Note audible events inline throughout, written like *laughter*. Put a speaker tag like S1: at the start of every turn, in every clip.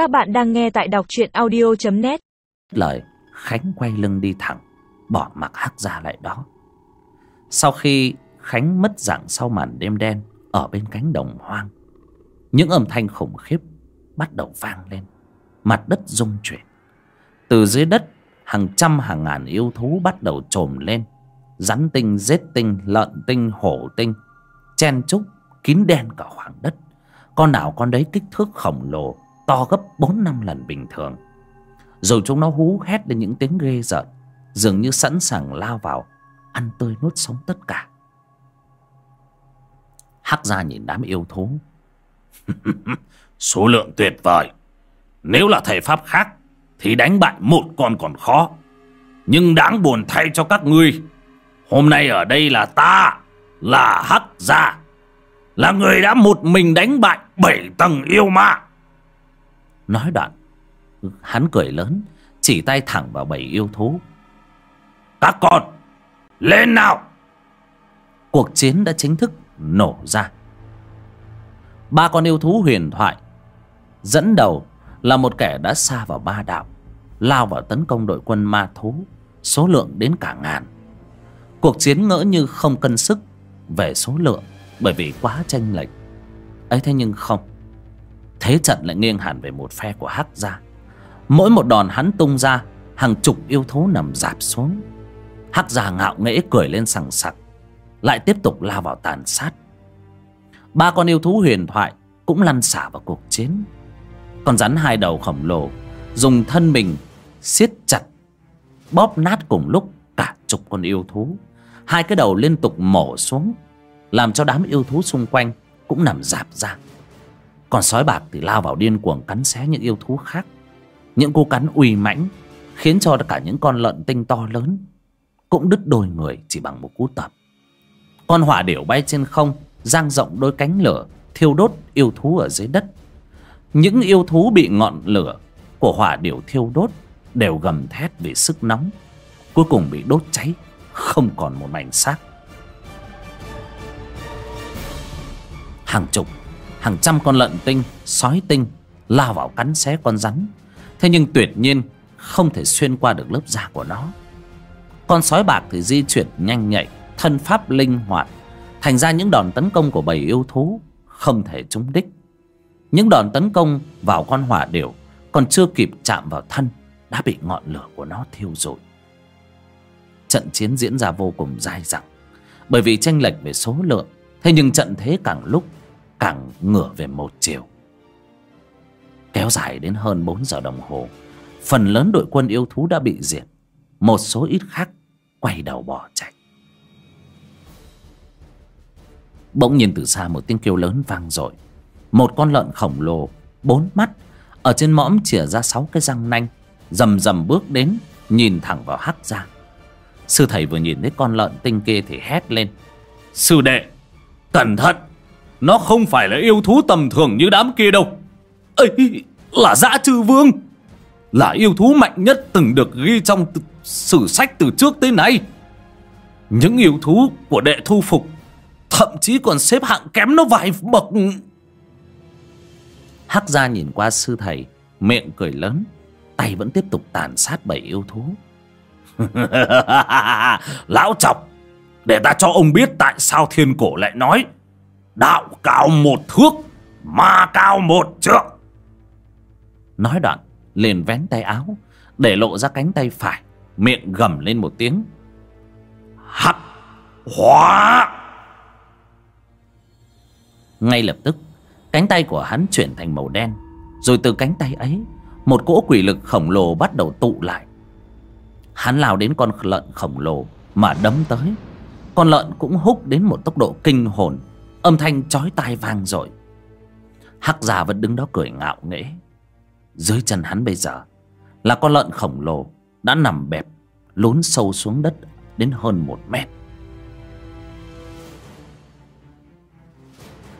S1: Các bạn đang nghe tại đọc truyện audio.net
S2: lời Khánh quay lưng đi thẳng Bỏ mặc hắc ra lại đó. Sau khi Khánh mất dạng sau màn đêm đen Ở bên cánh đồng hoang Những âm thanh khủng khiếp Bắt đầu vang lên. Mặt đất rung chuyển. Từ dưới đất Hàng trăm hàng ngàn yêu thú bắt đầu trồm lên Rắn tinh, rết tinh, lợn tinh, hổ tinh Chen trúc, kín đen cả khoảng đất. Con nào con đấy kích thước khổng lồ To gấp bốn năm lần bình thường. Rồi chúng nó hú hét lên những tiếng ghê rợn, Dường như sẵn sàng lao vào, Ăn tươi nuốt sống tất cả. Hắc ra nhìn đám yêu thú. *laughs*
S3: Số lượng tuyệt vời. Nếu là thầy pháp khác, Thì đánh bại một con còn khó. Nhưng đáng buồn thay cho các ngươi, Hôm nay ở đây là ta, Là Hắc Gia. Là người đã một mình đánh bại Bảy tầng yêu ma.
S2: Nói đoạn, Hắn cười lớn, Chỉ tay thẳng vào bảy yêu thú.
S3: Các con, Lên nào!
S2: Cuộc chiến đã chính thức nổ ra. Ba con yêu thú huyền thoại, Dẫn đầu là một kẻ đã xa vào ba đạo, Lao vào tấn công đội quân ma thú, Số lượng đến cả ngàn. Cuộc chiến ngỡ như không cân sức Về số lượng Bởi vì quá tranh lệch. Ấy thế nhưng không Thế trận lại nghiêng hẳn về một phe của Hắc gia. Mỗi một đòn hắn tung ra, Hàng chục yêu thú nằm dạp xuống. Hắc gia ngạo nghễ cười lên sằng sặc, Lại tiếp tục lao vào tàn sát. Ba con yêu thú huyền thoại Cũng lăn xả vào cuộc chiến. Con rắn hai đầu khổng lồ, Dùng thân mình siết chặt, Bóp nát cùng lúc cả chục con yêu thú. Hai cái đầu liên tục mổ xuống, Làm cho đám yêu thú xung quanh Cũng nằm dạp ra còn sói bạc thì lao vào điên cuồng cắn xé những yêu thú khác. Những cú cắn uy mãnh Khiến cho cả những con lợn tinh to lớn Cũng đứt đôi người chỉ bằng một cú tập Con hỏa điểu bay trên không, Giang rộng đôi cánh lửa, Thiêu đốt yêu thú ở dưới đất. Những yêu thú bị ngọn lửa Của hỏa điểu thiêu đốt Đều gầm thét vì sức nóng, Cuối cùng bị đốt cháy, Không còn một mảnh xác. Hàng chục hàng trăm con lợn tinh, sói tinh lao vào cắn xé con rắn. Thế nhưng tuyệt nhiên không thể xuyên qua được lớp da của nó. Con sói bạc thì di chuyển nhanh nhạy, thân pháp linh hoạt, thành ra những đòn tấn công của bầy yêu thú không thể trúng đích. Những đòn tấn công vào con hỏa điểu còn chưa kịp chạm vào thân đã bị ngọn lửa của nó thiêu rụi. Trận chiến diễn ra vô cùng dai dẳng, bởi vì tranh lệch về số lượng. Thế nhưng trận thế càng lúc càng ngửa về một chiều. Kéo dài đến hơn bốn giờ đồng hồ, phần lớn đội quân yêu thú đã bị diệt, một số ít khác quay đầu bỏ chạy. Bỗng nhìn từ xa một tiếng kêu lớn vang dội, một con lợn khổng lồ, bốn mắt, ở trên mõm chìa ra sáu cái răng nanh, rầm rầm bước đến, nhìn thẳng vào hắc giang. Sư thầy vừa nhìn thấy con lợn tinh kia thì hét lên,
S3: Sư đệ, Cẩn thận! Nó không phải là yêu thú tầm thường như đám kia đâu. Ấy là dã chư vương. Là yêu thú mạnh nhất từng được ghi trong sử sách từ trước tới nay. Những yêu thú của đệ thu phục Thậm chí còn xếp hạng kém nó vài bậc.
S2: Hắc ra nhìn qua sư thầy miệng cười lớn tay vẫn tiếp tục tàn sát bảy yêu thú. *laughs*
S3: Lão chọc Để ta cho ông biết tại sao thiên cổ lại nói Đạo cao một thước, Ma cao một trượng.
S2: Nói đoạn, liền vén tay áo, để lộ ra cánh tay phải, miệng gầm lên một tiếng.
S3: Hắc hóa.
S2: Ngay lập tức, cánh tay của hắn chuyển thành màu đen, rồi từ cánh tay ấy, một cỗ quỷ lực khổng lồ bắt đầu tụ lại. Hắn lao đến con lợn khổng lồ mà đấm tới. Con lợn cũng húc đến một tốc độ kinh hồn âm thanh chói tai vang dội. Hắc già vẫn đứng đó cười ngạo nghễ. Dưới chân hắn bây giờ là con lợn khổng lồ đã nằm bẹp, lún sâu xuống đất đến hơn một mét.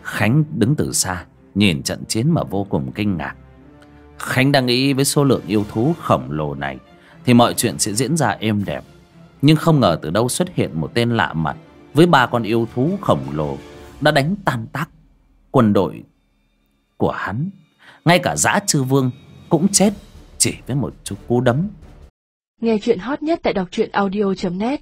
S2: Khánh đứng từ xa, nhìn trận chiến mà vô cùng kinh ngạc. Khánh đang nghĩ với số lượng yêu thú khổng lồ này thì mọi chuyện sẽ diễn ra êm đẹp. Nhưng không ngờ từ đâu xuất hiện một tên lạ mặt với ba con yêu thú khổng lồ đã đánh tan tác quân đội của hắn. Ngay cả dã chư vương cũng chết chỉ với một chút cú đấm.
S4: Nghe chuyện hot nhất tại đọc truyện audio.net